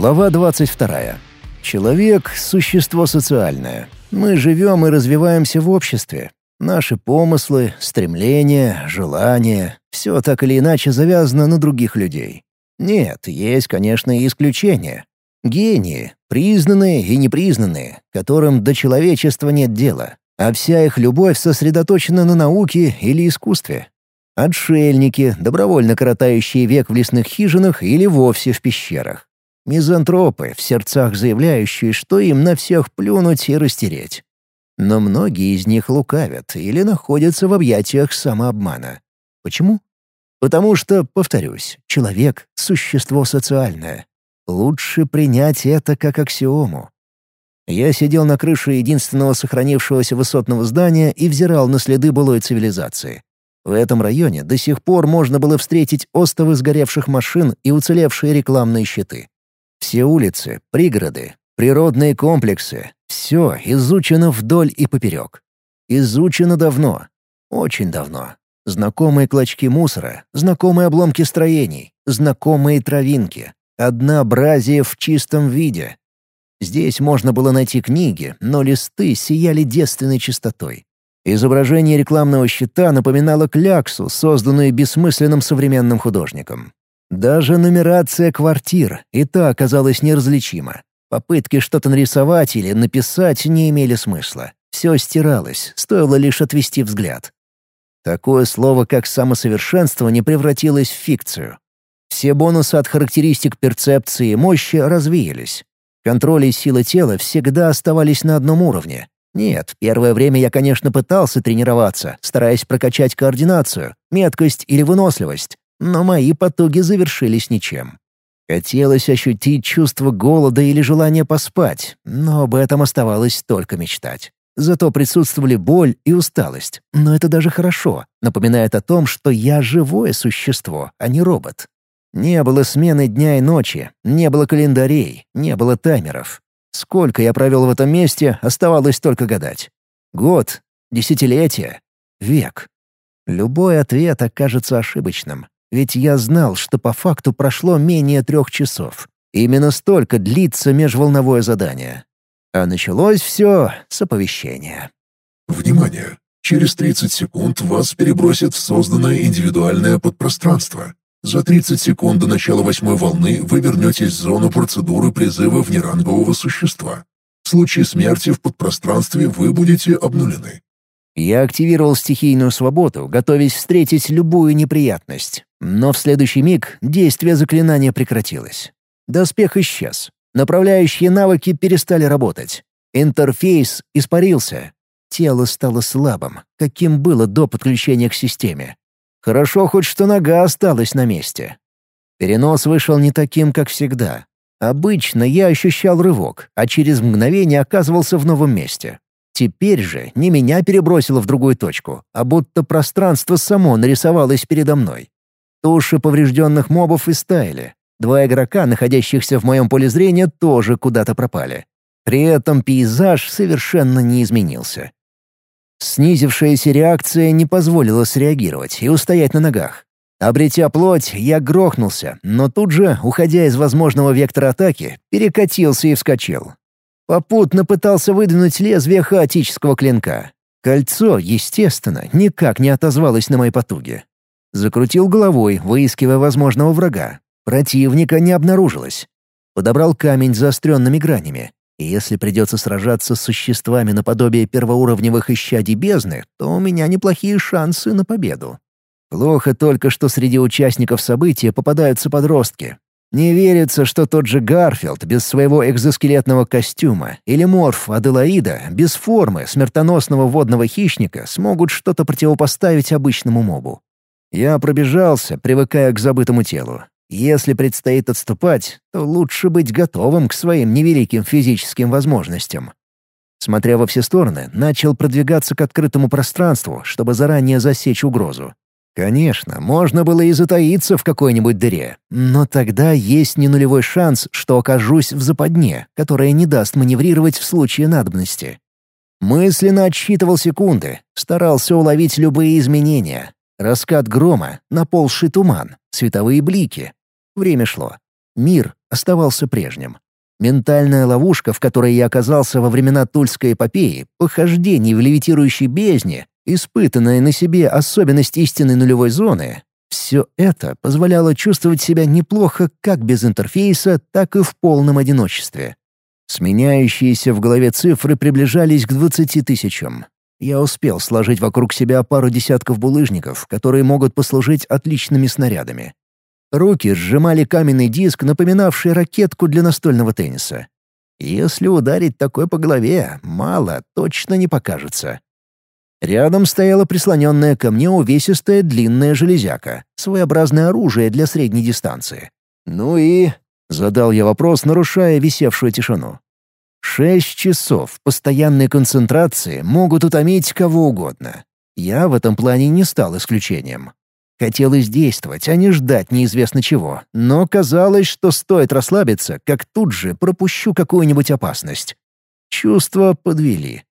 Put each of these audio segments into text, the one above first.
Глава 22. Человек — существо социальное. Мы живем и развиваемся в обществе. Наши помыслы, стремления, желания — все так или иначе завязано на других людей. Нет, есть, конечно, и исключения. Гении, признанные и непризнанные, которым до человечества нет дела, а вся их любовь сосредоточена на науке или искусстве. Отшельники, добровольно коротающие век в лесных хижинах или вовсе в пещерах. Мизантропы, в сердцах заявляющие, что им на всех плюнуть и растереть. Но многие из них лукавят или находятся в объятиях самообмана. Почему? Потому что, повторюсь, человек — существо социальное. Лучше принять это как аксиому. Я сидел на крыше единственного сохранившегося высотного здания и взирал на следы былой цивилизации. В этом районе до сих пор можно было встретить остовы сгоревших машин и уцелевшие рекламные щиты. Все улицы, пригороды, природные комплексы — все изучено вдоль и поперек. Изучено давно. Очень давно. Знакомые клочки мусора, знакомые обломки строений, знакомые травинки. Однообразие в чистом виде. Здесь можно было найти книги, но листы сияли девственной чистотой. Изображение рекламного щита напоминало кляксу, созданную бессмысленным современным художником. Даже нумерация квартир и та оказалась неразличима. Попытки что-то нарисовать или написать не имели смысла. Все стиралось, стоило лишь отвести взгляд. Такое слово, как самосовершенствование, превратилось в фикцию. Все бонусы от характеристик перцепции и мощи развеялись. Контроль и сила тела всегда оставались на одном уровне, нет, первое время я, конечно, пытался тренироваться, стараясь прокачать координацию, меткость или выносливость, но мои потуги завершились ничем. Хотелось ощутить чувство голода или желание поспать, но об этом оставалось только мечтать. Зато присутствовали боль и усталость. Но это даже хорошо, напоминает о том, что я живое существо, а не робот. Не было смены дня и ночи, не было календарей, не было таймеров. Сколько я провел в этом месте, оставалось только гадать. Год, десятилетие, век. Любой ответ окажется ошибочным, ведь я знал, что по факту прошло менее трех часов. Именно столько длится межволновое задание. А началось все с оповещения. «Внимание! Через 30 секунд вас перебросят в созданное индивидуальное подпространство. За 30 секунд до начала восьмой волны вы вернетесь в зону процедуры призыва внерангового существа. В случае смерти в подпространстве вы будете обнулены. Я активировал стихийную свободу, готовясь встретить любую неприятность. Но в следующий миг действие заклинания прекратилось. Доспех исчез. Направляющие навыки перестали работать. Интерфейс испарился. Тело стало слабым, каким было до подключения к системе. Хорошо хоть что нога осталась на месте. Перенос вышел не таким, как всегда. Обычно я ощущал рывок, а через мгновение оказывался в новом месте. Теперь же не меня перебросило в другую точку, а будто пространство само нарисовалось передо мной. Туши поврежденных мобов истаяли. Два игрока, находящихся в моем поле зрения, тоже куда-то пропали. При этом пейзаж совершенно не изменился. Снизившаяся реакция не позволила среагировать и устоять на ногах. Обретя плоть, я грохнулся, но тут же, уходя из возможного вектора атаки, перекатился и вскочил. Попутно пытался выдвинуть лезвие хаотического клинка. Кольцо, естественно, никак не отозвалось на мои потуги. Закрутил головой, выискивая возможного врага. Противника не обнаружилось. Подобрал камень с заостренными гранями. И если придется сражаться с существами наподобие первоуровневых исчадий бездны, то у меня неплохие шансы на победу. Плохо только, что среди участников события попадаются подростки. Не верится, что тот же Гарфилд без своего экзоскелетного костюма или Морф Аделаида без формы смертоносного водного хищника смогут что-то противопоставить обычному мобу. Я пробежался, привыкая к забытому телу, если предстоит отступать, то лучше быть готовым к своим невеликим физическим возможностям. Смотря во все стороны, начал продвигаться к открытому пространству, чтобы заранее засечь угрозу. Конечно, можно было и затаиться в какой-нибудь дыре, но тогда есть не нулевой шанс, что окажусь в западне, которая не даст маневрировать в случае надобности. Мысленно отсчитывал секунды, старался уловить любые изменения. Раскат грома, наползший туман, световые блики, Время шло. Мир оставался прежним. Ментальная ловушка, в которой я оказался во времена Тульской эпопеи, похождений в левитирующей бездне, испытанная на себе особенность истинной нулевой зоны, все это позволяло чувствовать себя неплохо как без интерфейса, так и в полном одиночестве. Сменяющиеся в голове цифры приближались к двадцати тысячам. Я успел сложить вокруг себя пару десятков булыжников, которые могут послужить отличными снарядами. Руки сжимали каменный диск, напоминавший ракетку для настольного тенниса. Если ударить такой по голове, мало, точно не покажется. Рядом стояла прислоненная ко мне увесистая длинная железяка, своеобразное оружие для средней дистанции. «Ну и...» — задал я вопрос, нарушая висевшую тишину. «Шесть часов постоянной концентрации могут утомить кого угодно. Я в этом плане не стал исключением. Хотелось действовать, а не ждать неизвестно чего, но казалось, что стоит расслабиться, как тут же пропущу какую-нибудь опасность. Чувства подвели.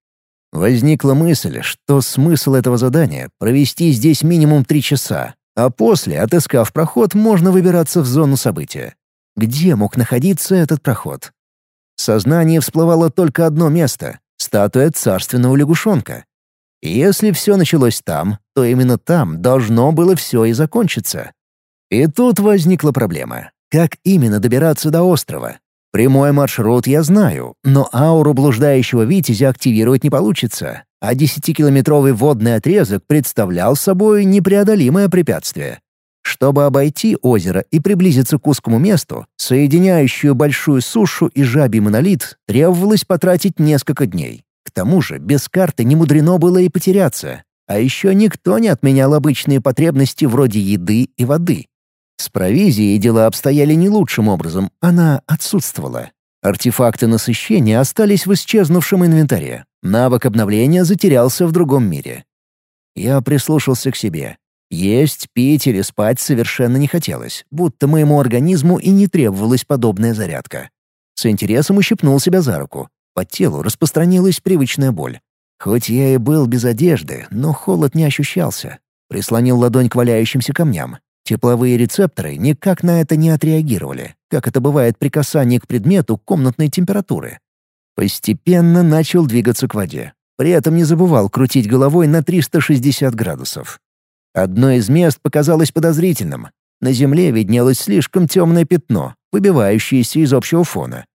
Возникла мысль, что смысл этого задания — провести здесь минимум три часа, а после, отыскав проход, можно выбираться в зону события. Где мог находиться этот проход? В сознании всплывало только одно место — статуя царственного лягушонка. Если все началось там, то именно там должно было все и закончиться. И тут возникла проблема. Как именно добираться до острова? Прямой маршрут я знаю, но ауру блуждающего витязя активировать не получится, а десятикилометровый водный отрезок представлял собой непреодолимое препятствие. Чтобы обойти озеро и приблизиться к узкому месту, соединяющую большую сушу и жабий монолит, требовалось потратить несколько дней. К тому же без карты не мудрено было и потеряться. А еще никто не отменял обычные потребности вроде еды и воды. С провизией дела обстояли не лучшим образом, она отсутствовала. Артефакты насыщения остались в исчезнувшем инвентаре. Навык обновления затерялся в другом мире. Я прислушался к себе. Есть, пить или спать совершенно не хотелось, будто моему организму и не требовалась подобная зарядка. С интересом ущипнул себя за руку. По телу распространилась привычная боль. Хоть я и был без одежды, но холод не ощущался. Прислонил ладонь к валяющимся камням. Тепловые рецепторы никак на это не отреагировали, как это бывает при касании к предмету комнатной температуры. Постепенно начал двигаться к воде. При этом не забывал крутить головой на 360 градусов. Одно из мест показалось подозрительным. На земле виднелось слишком темное пятно, выбивающееся из общего фона.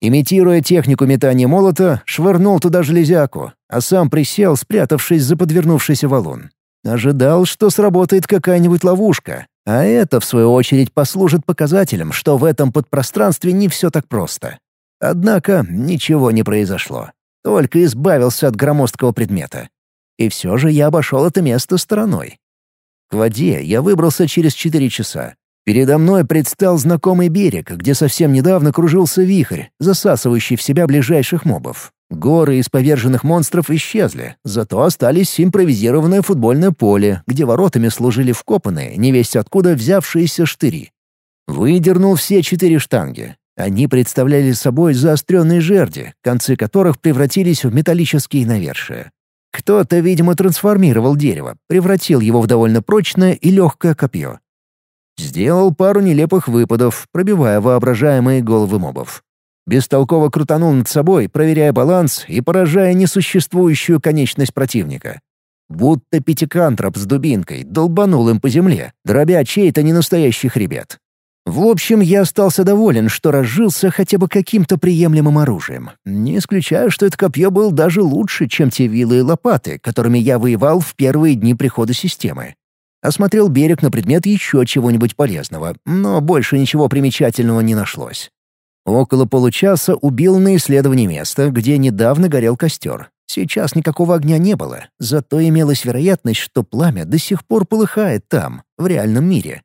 Имитируя технику метания молота, швырнул туда железяку, а сам присел, спрятавшись за подвернувшийся валун. Ожидал, что сработает какая-нибудь ловушка, а это, в свою очередь, послужит показателем, что в этом подпространстве не все так просто. Однако ничего не произошло. Только избавился от громоздкого предмета. И все же я обошел это место стороной. К воде я выбрался через четыре часа. Передо мной предстал знакомый берег, где совсем недавно кружился вихрь, засасывающий в себя ближайших мобов. Горы из поверженных монстров исчезли, зато остались импровизированное футбольное поле, где воротами служили вкопанные, невесть откуда взявшиеся штыри. Выдернул все четыре штанги. Они представляли собой заостренные жерди, концы которых превратились в металлические навершия. Кто-то, видимо, трансформировал дерево, превратил его в довольно прочное и легкое копье. Сделал пару нелепых выпадов, пробивая воображаемые головы мобов. Бестолково крутанул над собой, проверяя баланс и поражая несуществующую конечность противника. Будто пятикантроп с дубинкой долбанул им по земле, дробя чей-то ненастоящий хребет. В общем, я остался доволен, что разжился хотя бы каким-то приемлемым оружием. Не исключаю, что это копье было даже лучше, чем те вилы и лопаты, которыми я воевал в первые дни прихода системы. Осмотрел берег на предмет еще чего-нибудь полезного, но больше ничего примечательного не нашлось. Около получаса убил на исследовании места, где недавно горел костер. Сейчас никакого огня не было, зато имелась вероятность, что пламя до сих пор полыхает там, в реальном мире.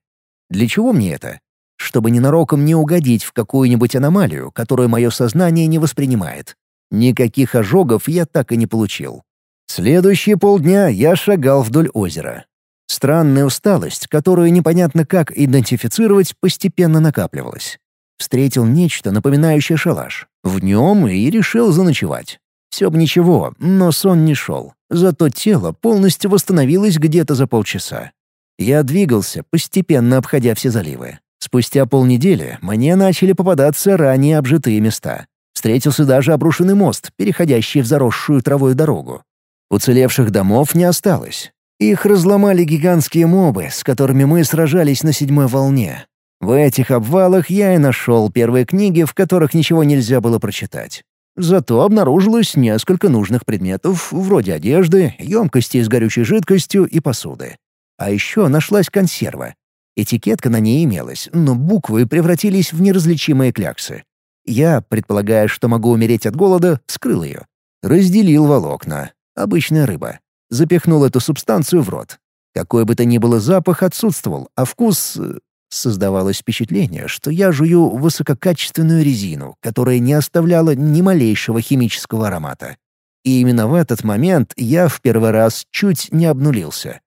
Для чего мне это? Чтобы ненароком не угодить в какую-нибудь аномалию, которую мое сознание не воспринимает. Никаких ожогов я так и не получил. Следующие полдня я шагал вдоль озера. Странная усталость, которую непонятно как идентифицировать, постепенно накапливалась. Встретил нечто, напоминающее шалаш. В нем и решил заночевать. Все бы ничего, но сон не шел. Зато тело полностью восстановилось где-то за полчаса. Я двигался, постепенно обходя все заливы. Спустя полнедели мне начали попадаться ранее обжитые места. Встретился даже обрушенный мост, переходящий в заросшую травой дорогу. Уцелевших домов не осталось. Их разломали гигантские мобы, с которыми мы сражались на седьмой волне. В этих обвалах я и нашел первые книги, в которых ничего нельзя было прочитать. Зато обнаружилось несколько нужных предметов, вроде одежды, емкости с горючей жидкостью и посуды. А еще нашлась консерва. Этикетка на ней имелась, но буквы превратились в неразличимые кляксы. Я, предполагая, что могу умереть от голода, вскрыл ее. Разделил волокна. Обычная рыба. Запихнул эту субстанцию в рот. Какой бы то ни было запах отсутствовал, а вкус... Э, создавалось впечатление, что я жую высококачественную резину, которая не оставляла ни малейшего химического аромата. И именно в этот момент я в первый раз чуть не обнулился.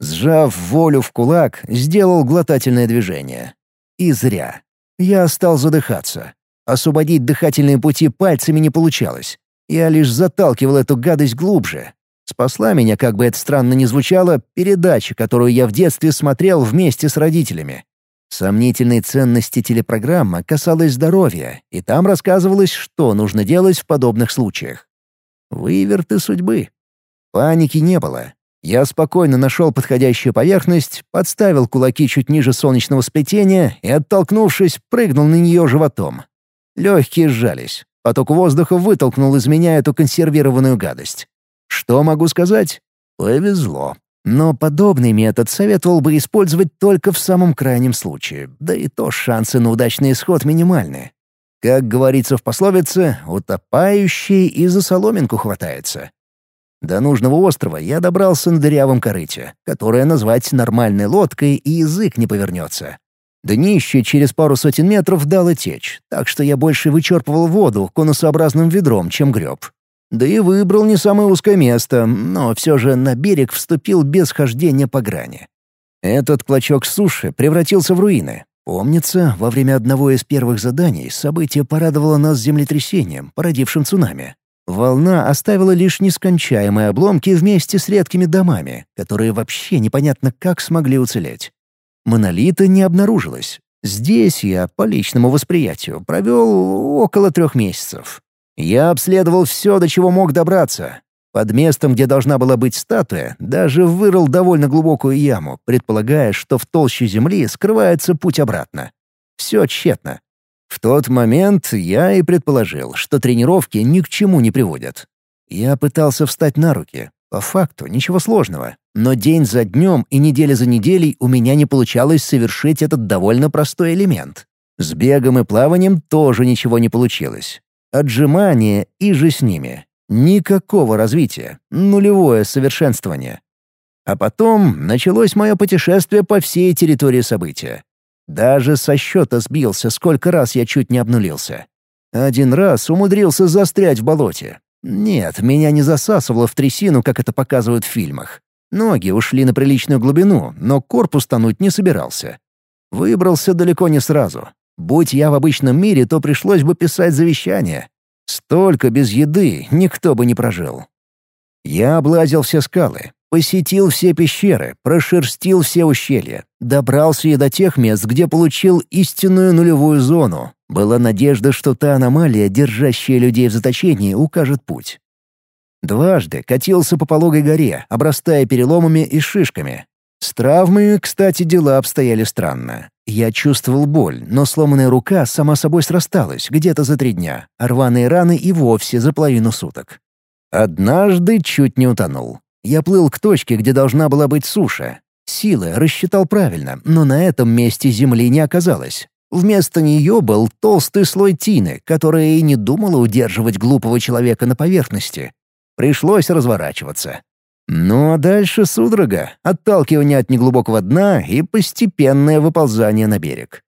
Сжав волю в кулак, сделал глотательное движение. И зря. Я стал задыхаться. Освободить дыхательные пути пальцами не получалось. Я лишь заталкивал эту гадость глубже. Спасла меня, как бы это странно ни звучало, передача, которую я в детстве смотрел вместе с родителями. Сомнительной ценности телепрограмма касалась здоровья, и там рассказывалось, что нужно делать в подобных случаях. Выверты судьбы. Паники не было. Я спокойно нашел подходящую поверхность, подставил кулаки чуть ниже солнечного сплетения и, оттолкнувшись, прыгнул на нее животом. Легкие сжались. Поток воздуха вытолкнул из меня эту консервированную гадость. Что могу сказать? Повезло. Но подобный метод советовал бы использовать только в самом крайнем случае, да и то шансы на удачный исход минимальны. Как говорится в пословице, утопающий и за соломинку хватается. До нужного острова я добрался на дырявом корыте, которое назвать нормальной лодкой и язык не повернется. Днище через пару сотен метров дало течь, так что я больше вычерпывал воду конусообразным ведром, чем греб. Да и выбрал не самое узкое место, но все же на берег вступил без хождения по грани. Этот клочок суши превратился в руины. Помнится, во время одного из первых заданий событие порадовало нас землетрясением, породившим цунами. Волна оставила лишь нескончаемые обломки вместе с редкими домами, которые вообще непонятно как смогли уцелеть. Монолита не обнаружилось. Здесь я, по личному восприятию, провел около трех месяцев. Я обследовал все, до чего мог добраться. Под местом, где должна была быть статуя, даже вырыл довольно глубокую яму, предполагая, что в толще земли скрывается путь обратно. Все тщетно. В тот момент я и предположил, что тренировки ни к чему не приводят. Я пытался встать на руки, по факту ничего сложного, но день за днем и неделя за неделей у меня не получалось совершить этот довольно простой элемент. С бегом и плаванием тоже ничего не получилось. Отжимания и же с ними. Никакого развития, нулевое совершенствование. А потом началось мое путешествие по всей территории события. Даже со счета сбился, сколько раз я чуть не обнулился. Один раз умудрился застрять в болоте, нет, меня не засасывало в трясину, как это показывают в фильмах. Ноги ушли на приличную глубину, но корпус тонуть не собирался. Выбрался далеко не сразу. Будь я в обычном мире, то пришлось бы писать завещание. Столько без еды никто бы не прожил. Я облазил все скалы, посетил все пещеры, прошерстил все ущелья, добрался и до тех мест, где получил истинную нулевую зону, была надежда, что та аномалия, держащая людей в заточении, укажет путь. Дважды катился по пологой горе, обрастая переломами и шишками. С травмами, кстати, дела обстояли странно. Я чувствовал боль, но сломанная рука сама собой срасталась где-то за три дня, а рваные раны и вовсе за половину суток. Однажды чуть не утонул. Я плыл к точке, где должна была быть суша. Силы рассчитал правильно, но на этом месте земли не оказалось. Вместо нее был толстый слой тины, которая и не думала удерживать глупого человека на поверхности. Пришлось разворачиваться. Ну а дальше судорога, отталкивание от неглубокого дна и постепенное выползание на берег.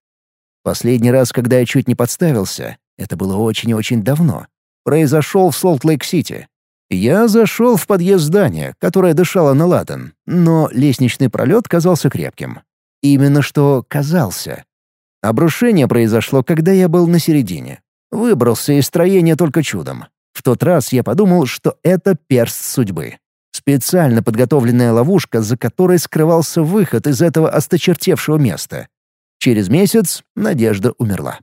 Последний раз, когда я чуть не подставился, это было очень и очень давно, произошел в Солт-Лейк-Сити. Я зашел в подъезд здания, которое дышало на ладан, но лестничный пролет казался крепким. Именно что казался. Обрушение произошло, когда я был на середине. Выбрался из строения только чудом. В тот раз я подумал, что это перст судьбы. Специально подготовленная ловушка, за которой скрывался выход из этого осточертевшего места. Через месяц Надежда умерла.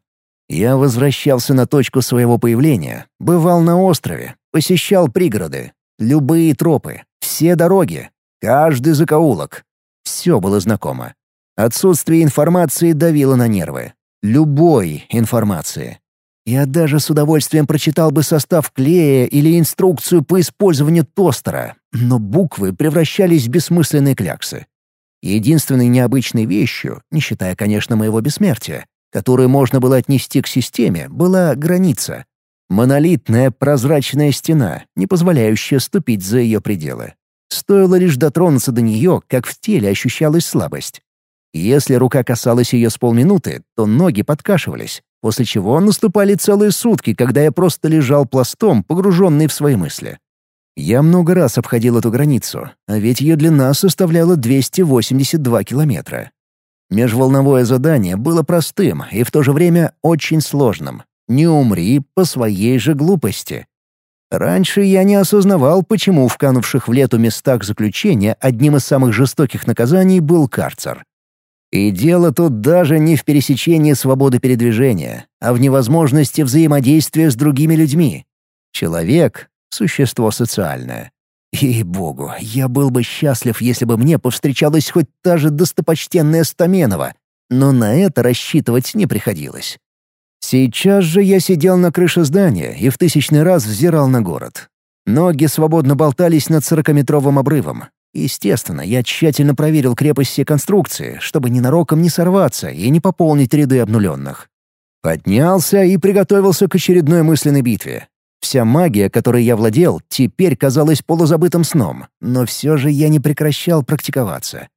Я возвращался на точку своего появления, бывал на острове, посещал пригороды, любые тропы, все дороги, каждый закоулок. Все было знакомо. Отсутствие информации давило на нервы. Любой информации. Я даже с удовольствием прочитал бы состав клея или инструкцию по использованию тостера, но буквы превращались в бессмысленные кляксы. Единственной необычной вещью, не считая, конечно, моего бессмертия, которую можно было отнести к системе, была граница. Монолитная прозрачная стена, не позволяющая ступить за ее пределы. Стоило лишь дотронуться до нее, как в теле ощущалась слабость. Если рука касалась ее с полминуты, то ноги подкашивались, после чего наступали целые сутки, когда я просто лежал пластом, погруженный в свои мысли. Я много раз обходил эту границу, а ведь ее длина составляла 282 километра. Межволновое задание было простым и в то же время очень сложным. Не умри по своей же глупости. Раньше я не осознавал, почему в канувших в лету местах заключения одним из самых жестоких наказаний был карцер. И дело тут даже не в пересечении свободы передвижения, а в невозможности взаимодействия с другими людьми. Человек — существо социальное. И богу, я был бы счастлив, если бы мне повстречалась хоть та же достопочтенная Стаменова, но на это рассчитывать не приходилось. Сейчас же я сидел на крыше здания и в тысячный раз взирал на город. Ноги свободно болтались над сорокаметровым обрывом. Естественно, я тщательно проверил крепость всей конструкции, чтобы ненароком не сорваться и не пополнить ряды обнуленных. Поднялся и приготовился к очередной мысленной битве. Вся магия, которой я владел, теперь казалась полузабытым сном, но все же я не прекращал практиковаться.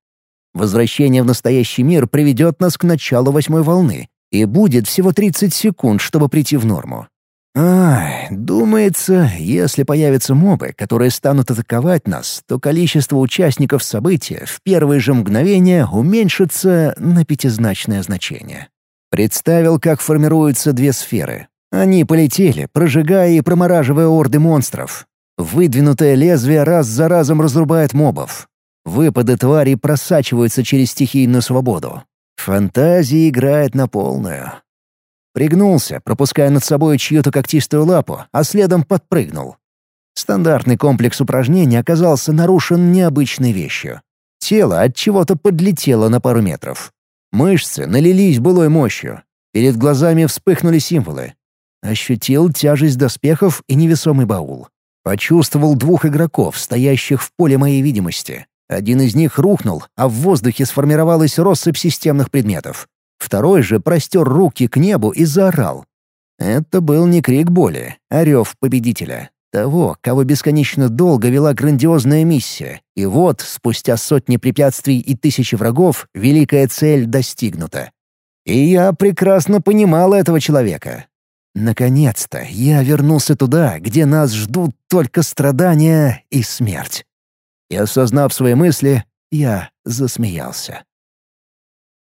Возвращение в настоящий мир приведет нас к началу восьмой волны, и будет всего 30 секунд, чтобы прийти в норму. Ай, думается, если появятся мобы, которые станут атаковать нас, то количество участников события в первые же мгновения уменьшится на пятизначное значение. Представил, как формируются две сферы, они полетели, прожигая и промораживая орды монстров. Выдвинутое лезвие раз за разом разрубает мобов. Выпады тварей просачиваются через стихийную свободу. Фантазия играет на полную. Пригнулся, пропуская над собой чью-то когтистую лапу, а следом подпрыгнул. Стандартный комплекс упражнений оказался нарушен необычной вещью. Тело от чего-то подлетело на пару метров. Мышцы налились былой мощью. Перед глазами вспыхнули символы. Ощутил тяжесть доспехов и невесомый баул. Почувствовал двух игроков, стоящих в поле моей видимости. Один из них рухнул, а в воздухе сформировалась россыпь системных предметов. Второй же простер руки к небу и заорал. Это был не крик боли, а рев победителя. Того, кого бесконечно долго вела грандиозная миссия. И вот, спустя сотни препятствий и тысячи врагов, великая цель достигнута. И я прекрасно понимал этого человека. Наконец-то я вернулся туда, где нас ждут только страдания и смерть. И осознав свои мысли, я засмеялся.